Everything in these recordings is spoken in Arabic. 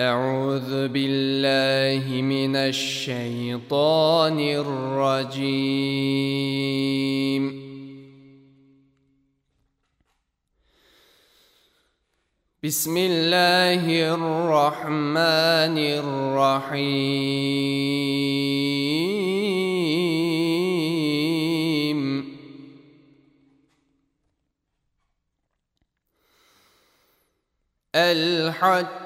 أعوذ بالله من الشيطان الرجيم. بسم الله الرحمن الرحيم. الحج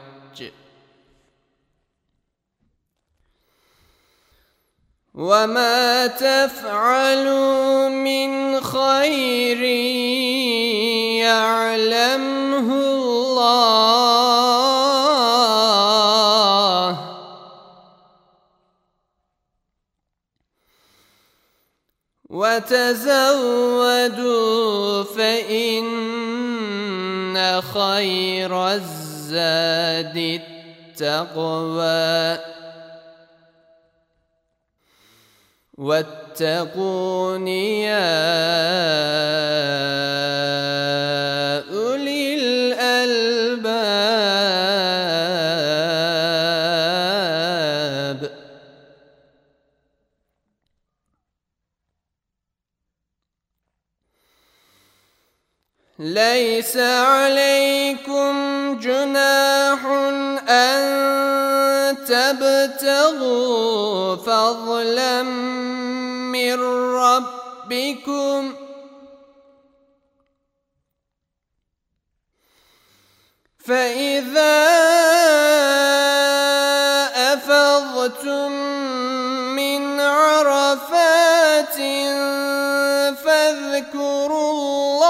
وما تفعلوا من خير يعلمه الله وتزودوا فإن خير الزاد التقوى واتقون يا أولي الألباب. ليس عليكم جناح أن تبتغوا فضلا من ربكم. فإذا أفضتم من عرفات فاذكروا الله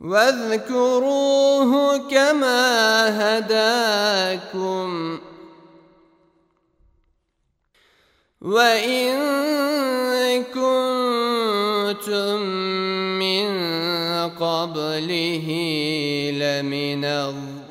واذكروه كما هداكم. وإن كنتم من قبله لمن الضالين.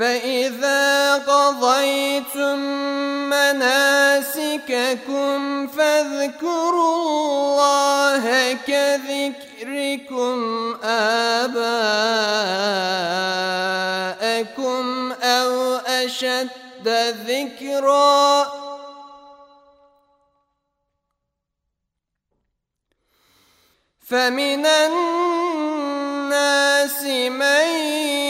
فإذا قضيتم مناسككم فاذكروا الله كذكركم آباءكم أو أشد ذكرًا فمن الناس من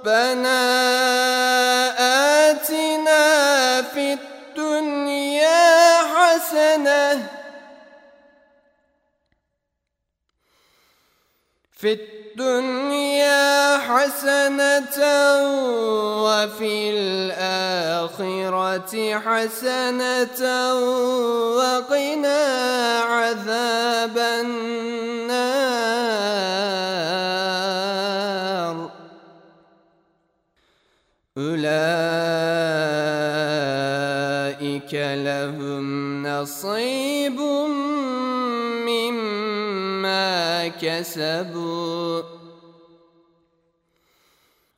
ربنا آتنا في الدنيا حسنة في الدنيا حسنة وفي الآخرة حسنة وقنا عذاب النار. أولئك لهم نصيب مما كسبوا.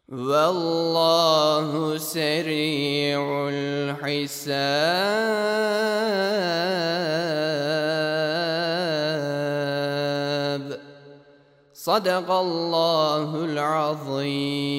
والله سريع الحساب. صدق الله العظيم.